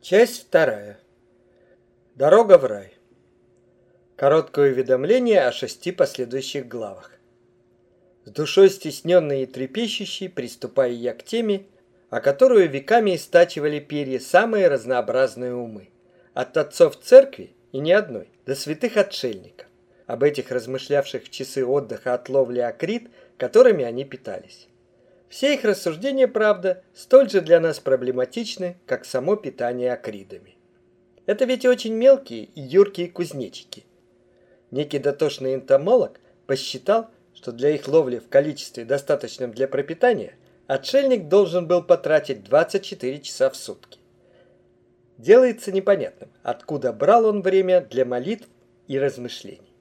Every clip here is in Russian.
Часть вторая. Дорога в рай. Короткое уведомление о шести последующих главах. С душой стесненной и трепещущей приступаю я к теме, о которую веками истачивали перья самые разнообразные умы. От отцов церкви и ни одной, до святых отшельников. Об этих размышлявших в часы отдыха от ловли акрит, которыми они питались. Все их рассуждения, правда, столь же для нас проблематичны, как само питание акридами. Это ведь очень мелкие и юркие кузнечики. Некий дотошный энтомолог посчитал, что для их ловли в количестве, достаточном для пропитания, отшельник должен был потратить 24 часа в сутки. Делается непонятным, откуда брал он время для молитв и размышлений.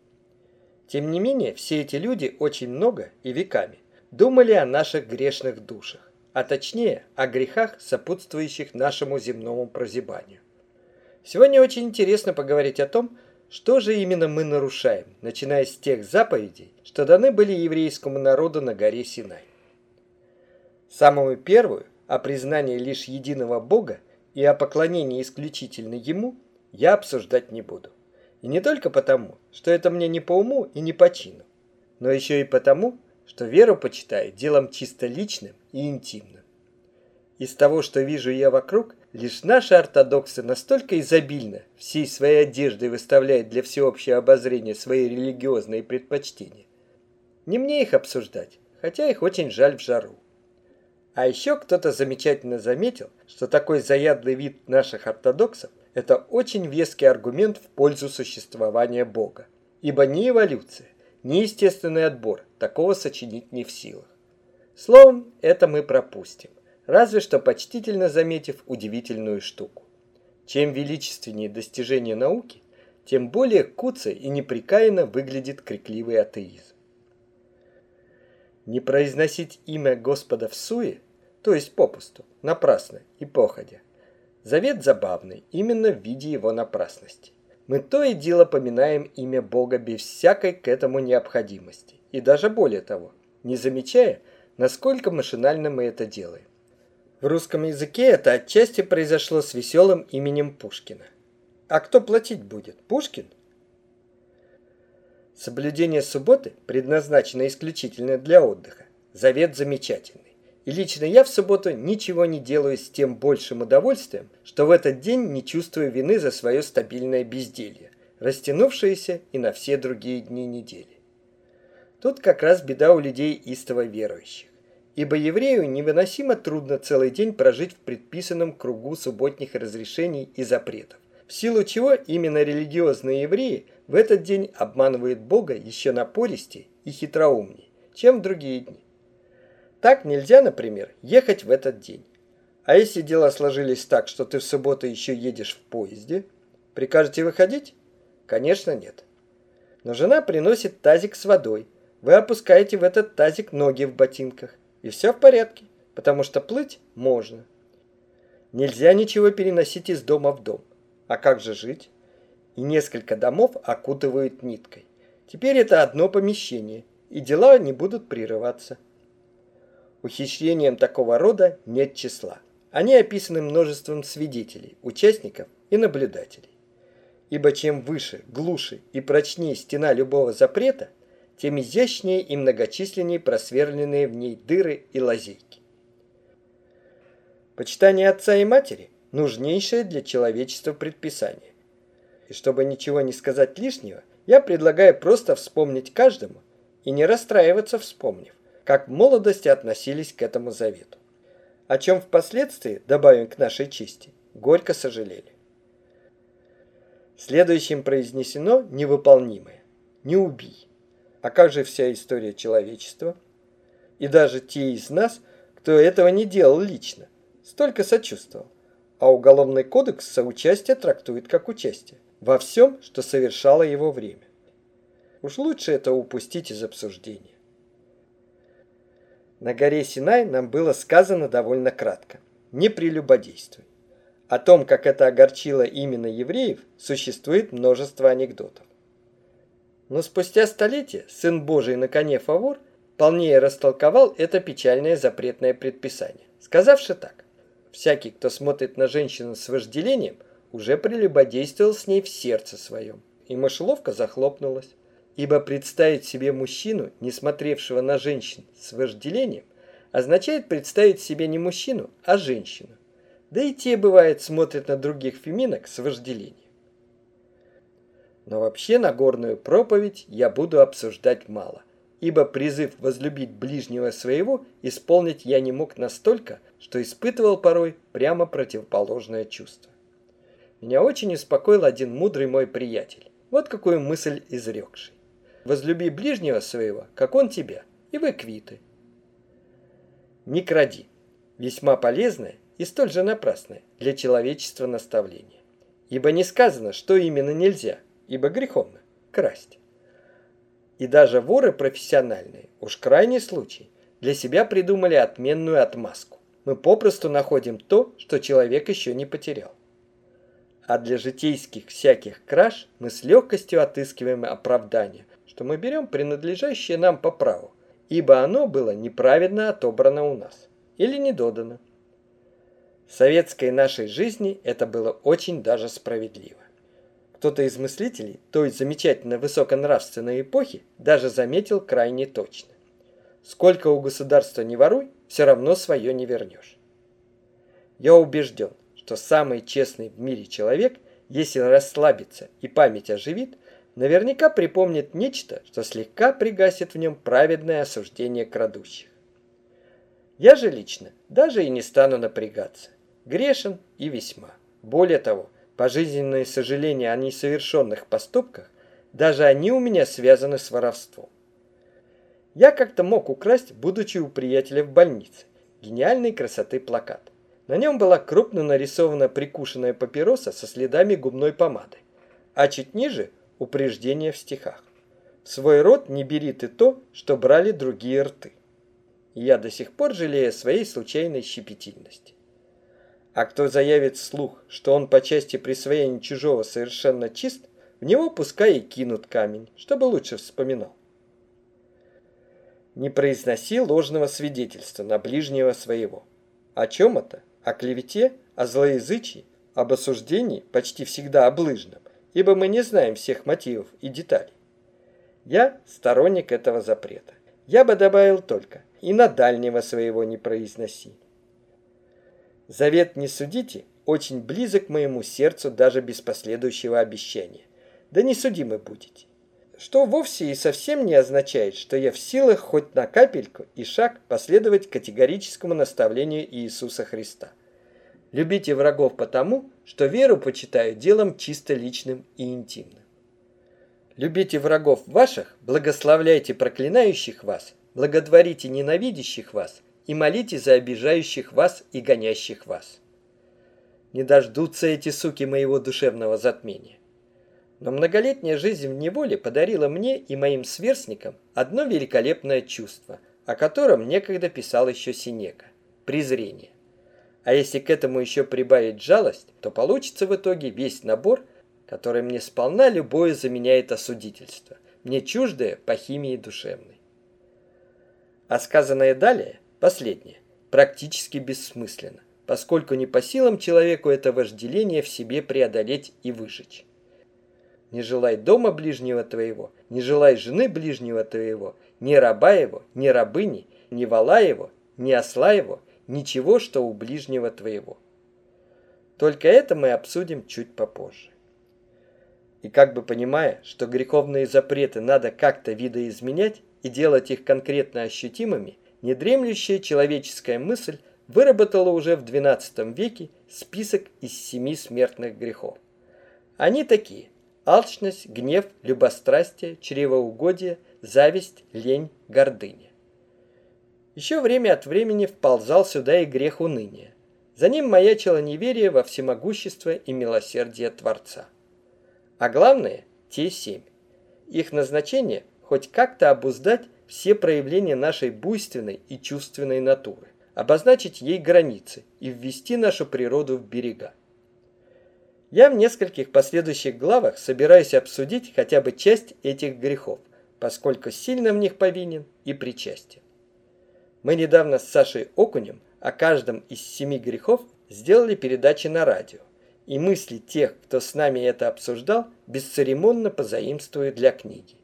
Тем не менее, все эти люди очень много и веками думали о наших грешных душах, а точнее о грехах, сопутствующих нашему земному прозябанию. Сегодня очень интересно поговорить о том, что же именно мы нарушаем, начиная с тех заповедей, что даны были еврейскому народу на горе Синай. Самую первую, о признании лишь единого Бога и о поклонении исключительно Ему, я обсуждать не буду. И не только потому, что это мне не по уму и не по чину, но еще и потому, что веру почитает делом чисто личным и интимным. Из того, что вижу я вокруг, лишь наши ортодоксы настолько изобильно всей своей одеждой выставляют для всеобщего обозрения свои религиозные предпочтения. Не мне их обсуждать, хотя их очень жаль в жару. А еще кто-то замечательно заметил, что такой заядлый вид наших ортодоксов – это очень веский аргумент в пользу существования Бога. Ибо не эволюция, Неестественный отбор, такого сочинить не в силах. Словом, это мы пропустим, разве что почтительно заметив удивительную штуку. Чем величественнее достижение науки, тем более куца и неприкаянно выглядит крикливый атеизм. Не произносить имя Господа в суе, то есть попусту, напрасно и походя. Завет забавный именно в виде его напрасности мы то и дело поминаем имя Бога без всякой к этому необходимости. И даже более того, не замечая, насколько машинально мы это делаем. В русском языке это отчасти произошло с веселым именем Пушкина. А кто платить будет? Пушкин? Соблюдение субботы предназначено исключительно для отдыха. Завет замечательный. И лично я в субботу ничего не делаю с тем большим удовольствием, что в этот день не чувствую вины за свое стабильное безделье, растянувшееся и на все другие дни недели. Тут как раз беда у людей истово верующих. Ибо еврею невыносимо трудно целый день прожить в предписанном кругу субботних разрешений и запретов, в силу чего именно религиозные евреи в этот день обманывают Бога еще напористее и хитроумнее, чем в другие дни. Так нельзя, например, ехать в этот день. А если дела сложились так, что ты в субботу еще едешь в поезде, прикажете выходить? Конечно, нет. Но жена приносит тазик с водой. Вы опускаете в этот тазик ноги в ботинках. И все в порядке, потому что плыть можно. Нельзя ничего переносить из дома в дом. А как же жить? И несколько домов окутывают ниткой. Теперь это одно помещение, и дела не будут прерываться. Ухищрениям такого рода нет числа. Они описаны множеством свидетелей, участников и наблюдателей. Ибо чем выше, глуше и прочнее стена любого запрета, тем изящнее и многочисленнее просверленные в ней дыры и лазейки. Почитание отца и матери – нужнейшее для человечества предписание. И чтобы ничего не сказать лишнего, я предлагаю просто вспомнить каждому и не расстраиваться, вспомнив как в молодости относились к этому завету. О чем впоследствии, добавим к нашей чести, горько сожалели. Следующим произнесено невыполнимое. Не убий. А как же вся история человечества? И даже те из нас, кто этого не делал лично, столько сочувствовал. А Уголовный кодекс соучастие трактует как участие во всем, что совершало его время. Уж лучше это упустить из обсуждения. На горе Синай нам было сказано довольно кратко. Не прелюбодействуй. О том, как это огорчило именно евреев, существует множество анекдотов. Но спустя столетия Сын Божий на коне Фавор полнее растолковал это печальное запретное предписание, сказавши так. Всякий, кто смотрит на женщину с вожделением, уже прелюбодействовал с ней в сердце своем. И мышеловка захлопнулась. Ибо представить себе мужчину, не смотревшего на женщин с вожделением, означает представить себе не мужчину, а женщину. Да и те, бывает, смотрят на других феминок с вожделением. Но вообще Нагорную проповедь я буду обсуждать мало, ибо призыв возлюбить ближнего своего исполнить я не мог настолько, что испытывал порой прямо противоположное чувство. Меня очень успокоил один мудрый мой приятель, вот какую мысль изрекший. Возлюби ближнего своего, как он тебя, и вы квиты. Не кради. Весьма полезное и столь же напрасное для человечества наставление. Ибо не сказано, что именно нельзя, ибо греховно красть. И даже воры профессиональные, уж крайний случай, для себя придумали отменную отмазку. Мы попросту находим то, что человек еще не потерял. А для житейских всяких краж мы с легкостью отыскиваем оправдание, что мы берем принадлежащее нам по праву, ибо оно было неправедно отобрано у нас или не додано. В советской нашей жизни это было очень даже справедливо. Кто-то из мыслителей той замечательно высоконравственной эпохи даже заметил крайне точно. Сколько у государства не воруй, все равно свое не вернешь. Я убежден, что самый честный в мире человек, если расслабится и память оживит, наверняка припомнит нечто, что слегка пригасит в нем праведное осуждение крадущих. Я же лично даже и не стану напрягаться. Грешен и весьма. Более того, пожизненные сожаления о несовершенных поступках, даже они у меня связаны с воровством. Я как-то мог украсть, будучи у приятеля в больнице, гениальной красоты плакат. На нем была крупно нарисована прикушенная папироса со следами губной помады, а чуть ниже упреждение в стихах. Свой рот не бери ты то, что брали другие рты. Я до сих пор жалею своей случайной щепетильности. А кто заявит вслух, что он по части присвоения чужого совершенно чист, в него пускай и кинут камень, чтобы лучше вспоминал. Не произноси ложного свидетельства на ближнего своего. О чем это? О клевете? О злоязычии? Об осуждении, почти всегда облыжном, ибо мы не знаем всех мотивов и деталей. Я сторонник этого запрета. Я бы добавил только «и на дальнего своего не произноси». Завет «не судите» очень близок моему сердцу даже без последующего обещания. Да не судимы будете. Что вовсе и совсем не означает, что я в силах хоть на капельку и шаг последовать категорическому наставлению Иисуса Христа. Любите врагов потому, что веру почитаю делом чисто личным и интимным. Любите врагов ваших, благословляйте проклинающих вас, благотворите ненавидящих вас и молите за обижающих вас и гонящих вас. Не дождутся эти суки моего душевного затмения. Но многолетняя жизнь в неволе подарила мне и моим сверстникам одно великолепное чувство, о котором некогда писал еще Синека – презрение. А если к этому еще прибавить жалость, то получится в итоге весь набор, который мне сполна любое заменяет осудительство, мне чуждое по химии душевной. А сказанное далее, последнее, практически бессмысленно, поскольку не по силам человеку это вожделение в себе преодолеть и выжечь. Не желай дома ближнего твоего, не желай жены ближнего твоего, ни раба его, ни рабыни, ни вала его, ни осла его, ничего, что у ближнего твоего. Только это мы обсудим чуть попозже. И как бы понимая, что греховные запреты надо как-то видоизменять и делать их конкретно ощутимыми, недремлющая человеческая мысль выработала уже в XII веке список из семи смертных грехов. Они такие – алчность, гнев, любострастие, чревоугодие, зависть, лень, гордыня. Еще время от времени вползал сюда и грех уныния. За ним маячило неверие во всемогущество и милосердие Творца. А главное – те семь. Их назначение – хоть как-то обуздать все проявления нашей буйственной и чувственной натуры, обозначить ей границы и ввести нашу природу в берега. Я в нескольких последующих главах собираюсь обсудить хотя бы часть этих грехов, поскольку сильно в них повинен и причастен. Мы недавно с Сашей Окунем о каждом из семи грехов сделали передачи на радио, и мысли тех, кто с нами это обсуждал, бесцеремонно позаимствуют для книги.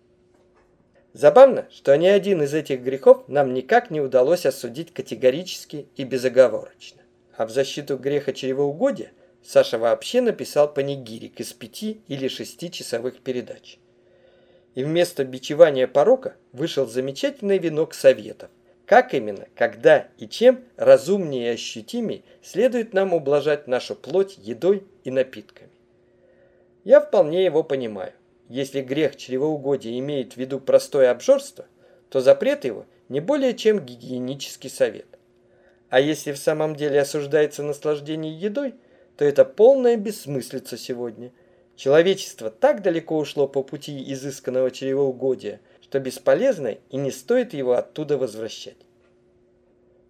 Забавно, что ни один из этих грехов нам никак не удалось осудить категорически и безоговорочно. А в защиту греха чревоугодия Саша вообще написал панигирик из пяти или шести часовых передач. И вместо бичевания порока вышел замечательный венок советов, как именно, когда и чем разумнее и ощутимее следует нам ублажать нашу плоть едой и напитками. Я вполне его понимаю. Если грех чревоугодия имеет в виду простое обжорство, то запрет его не более чем гигиенический совет. А если в самом деле осуждается наслаждение едой, то это полная бессмыслица сегодня. Человечество так далеко ушло по пути изысканного чревоугодия – что бесполезно и не стоит его оттуда возвращать.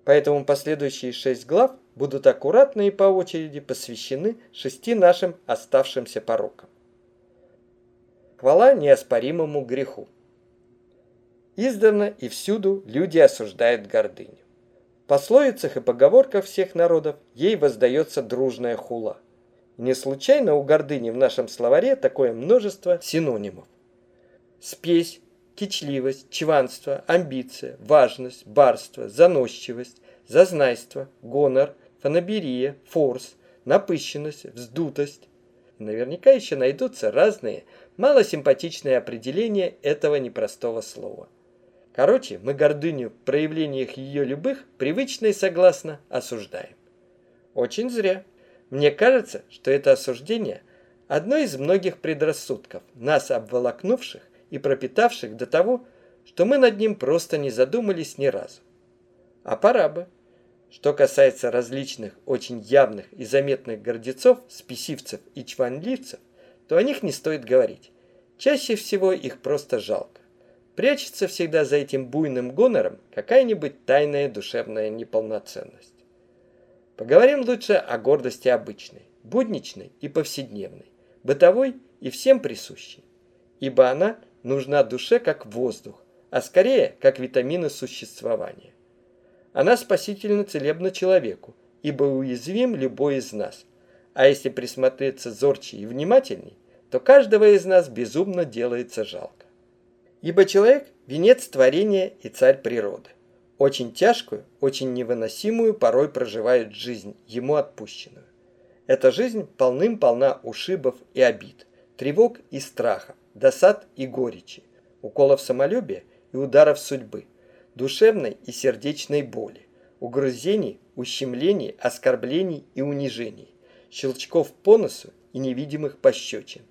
Поэтому последующие шесть глав будут аккуратно и по очереди посвящены шести нашим оставшимся порокам. Хвала неоспоримому греху. Издавна и всюду люди осуждают гордыню. В пословицах и поговорках всех народов ей воздается дружная хула. не случайно у гордыни в нашем словаре такое множество синонимов. Спесь, кичливость, чванство, амбиция, важность, барство, заносчивость, зазнайство, гонор, фанаберия, форс, напыщенность, вздутость. Наверняка еще найдутся разные, малосимпатичные определения этого непростого слова. Короче, мы гордыню в проявлениях ее любых привычно и согласно осуждаем. Очень зря. Мне кажется, что это осуждение – одно из многих предрассудков, нас обволокнувших и пропитавших до того, что мы над ним просто не задумались ни разу. А пора бы. Что касается различных, очень явных и заметных гордецов, спесивцев и чванливцев, то о них не стоит говорить. Чаще всего их просто жалко. Прячется всегда за этим буйным гонором какая-нибудь тайная душевная неполноценность. Поговорим лучше о гордости обычной, будничной и повседневной, бытовой и всем присущей. Ибо она – нужна душе как воздух, а скорее как витамины существования. Она спасительно целебна человеку, ибо уязвим любой из нас. А если присмотреться зорче и внимательней, то каждого из нас безумно делается жалко. Ибо человек – венец творения и царь природы. Очень тяжкую, очень невыносимую порой проживает жизнь, ему отпущенную. Эта жизнь полным-полна ушибов и обид, тревог и страхов, досад и горечи, уколов самолюбия и ударов судьбы, душевной и сердечной боли, угрызений, ущемлений, оскорблений и унижений, щелчков по носу и невидимых пощечин.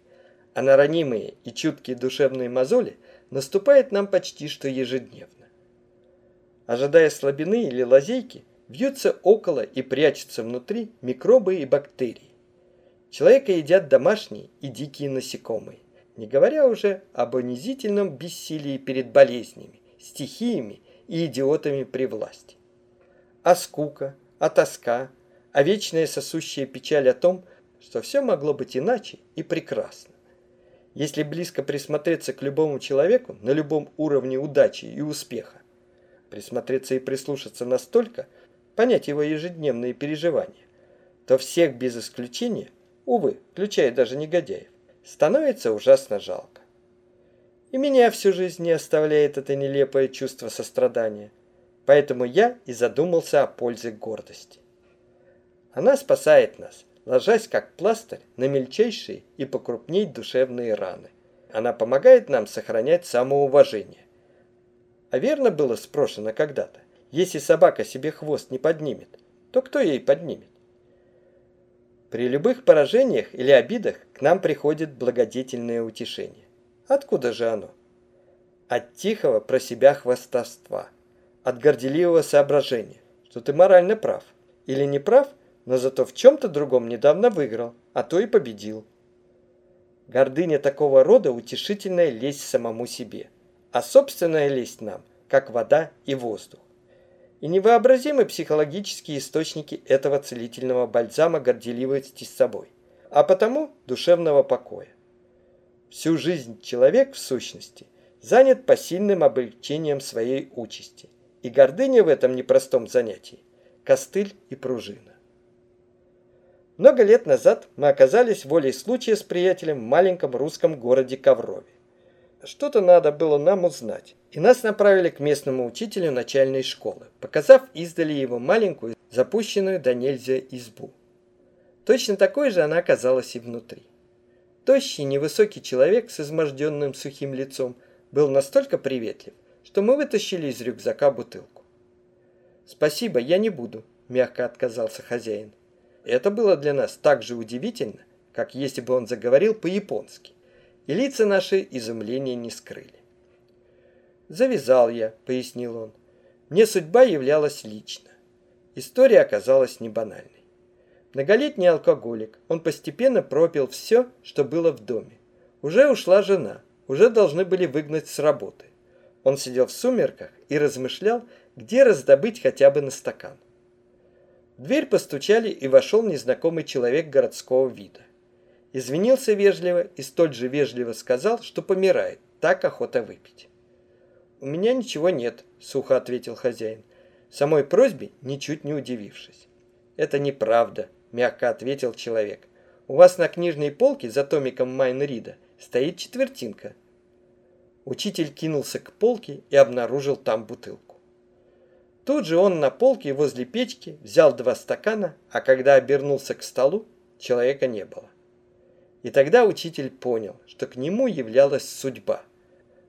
А на ранимые и чуткие душевные мозоли наступает нам почти что ежедневно. Ожидая слабины или лазейки, вьются около и прячутся внутри микробы и бактерии. Человека едят домашние и дикие насекомые не говоря уже об унизительном бессилии перед болезнями, стихиями и идиотами при власти. А скука, а тоска, а вечная сосущая печаль о том, что все могло быть иначе и прекрасно. Если близко присмотреться к любому человеку на любом уровне удачи и успеха, присмотреться и прислушаться настолько, понять его ежедневные переживания, то всех без исключения, увы, включая даже негодяев, становится ужасно жалко. И меня всю жизнь не оставляет это нелепое чувство сострадания. Поэтому я и задумался о пользе гордости. Она спасает нас, ложась как пластырь на мельчайшие и покрупней душевные раны. Она помогает нам сохранять самоуважение. А верно было спрошено когда-то, если собака себе хвост не поднимет, то кто ей поднимет? При любых поражениях или обидах к нам приходит благодетельное утешение. Откуда же оно? От тихого про себя хвастовства, от горделивого соображения, что ты морально прав. Или не прав, но зато в чем-то другом недавно выиграл, а то и победил. Гордыня такого рода утешительная лесть самому себе, а собственная лесть нам, как вода и воздух и невообразимы психологические источники этого целительного бальзама горделивости с собой, а потому душевного покоя. Всю жизнь человек, в сущности, занят посильным облегчением своей участи, и гордыня в этом непростом занятии – костыль и пружина. Много лет назад мы оказались волей случая с приятелем в маленьком русском городе Коврове. Что-то надо было нам узнать, и нас направили к местному учителю начальной школы, показав издали его маленькую, запущенную до нельзя избу. Точно такой же она оказалась и внутри. Тощий, невысокий человек с изможденным сухим лицом был настолько приветлив, что мы вытащили из рюкзака бутылку. «Спасибо, я не буду», – мягко отказался хозяин. Это было для нас так же удивительно, как если бы он заговорил по-японски, и лица наши изумления не скрыли. «Завязал я», — пояснил он. «Мне судьба являлась лично. История оказалась не банальной. Многолетний алкоголик, он постепенно пропил все, что было в доме. Уже ушла жена, уже должны были выгнать с работы. Он сидел в сумерках и размышлял, где раздобыть хотя бы на стакан. В дверь постучали, и вошел незнакомый человек городского вида. Извинился вежливо и столь же вежливо сказал, что помирает, так охота выпить. «У меня ничего нет», — сухо ответил хозяин, самой просьбе ничуть не удивившись. «Это неправда», — мягко ответил человек. «У вас на книжной полке за томиком Майнрида стоит четвертинка». Учитель кинулся к полке и обнаружил там бутылку. Тут же он на полке возле печки взял два стакана, а когда обернулся к столу, человека не было. И тогда учитель понял, что к нему являлась судьба,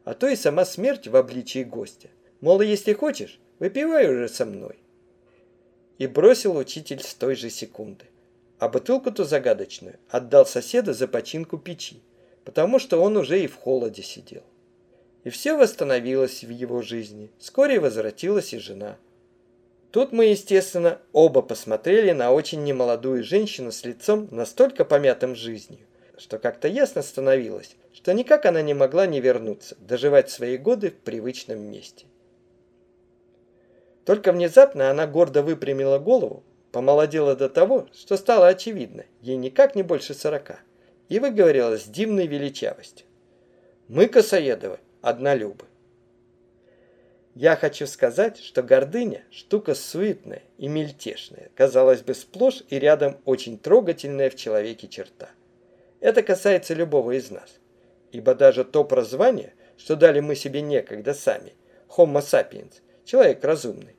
а то и сама смерть в обличии гостя. Мол, если хочешь, выпивай уже со мной. И бросил учитель с той же секунды. А бутылку-то загадочную отдал соседу за починку печи, потому что он уже и в холоде сидел. И все восстановилось в его жизни. Вскоре возвратилась и жена. Тут мы, естественно, оба посмотрели на очень немолодую женщину с лицом настолько помятым жизнью, что как-то ясно становилось, что никак она не могла не вернуться, доживать свои годы в привычном месте. Только внезапно она гордо выпрямила голову, помолодела до того, что стало очевидно, ей никак не больше сорока, и выговорила с дивной величавостью. «Мы, Косоедовы, однолюбы. Я хочу сказать, что гордыня – штука суетная и мельтешная, казалось бы, сплошь и рядом очень трогательная в человеке черта. Это касается любого из нас. Ибо даже то прозвание, что дали мы себе некогда сами, Homo sapiens, человек разумный,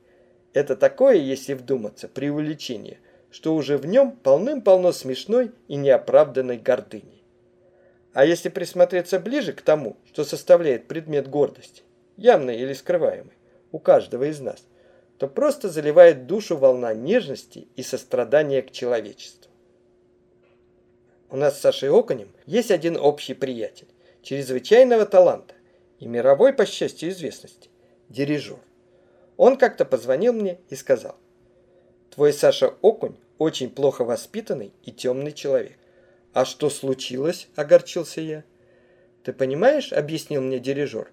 это такое, если вдуматься, преувеличение, что уже в нем полным-полно смешной и неоправданной гордыни. А если присмотреться ближе к тому, что составляет предмет гордости, явный или скрываемый, у каждого из нас, то просто заливает душу волна нежности и сострадания к человечеству. У нас с Сашей Оконем есть один общий приятель, чрезвычайного таланта и мировой, по счастью, известности, дирижер. Он как-то позвонил мне и сказал, «Твой Саша Окунь очень плохо воспитанный и темный человек. «А что случилось?» – огорчился я. «Ты понимаешь?» – объяснил мне дирижер.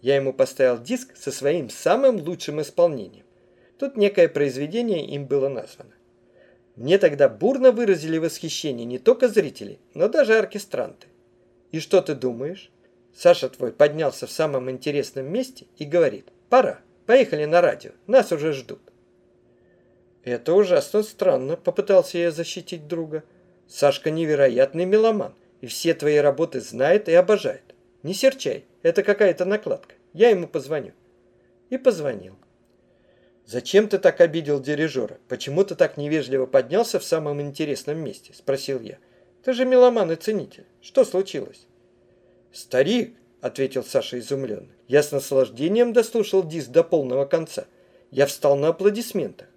Я ему поставил диск со своим самым лучшим исполнением. Тут некое произведение им было названо. Мне тогда бурно выразили восхищение не только зрители, но даже оркестранты. И что ты думаешь? Саша твой поднялся в самом интересном месте и говорит, пора, поехали на радио, нас уже ждут. Это ужасно странно, попытался я защитить друга. Сашка невероятный меломан, и все твои работы знает и обожает. Не серчай, это какая-то накладка. Я ему позвоню. И позвонил. «Зачем ты так обидел дирижера? Почему ты так невежливо поднялся в самом интересном месте?» – спросил я. «Ты же меломан и ценитель. Что случилось?» «Старик!» – ответил Саша изумленно. «Я с наслаждением дослушал диск до полного конца. Я встал на аплодисментах.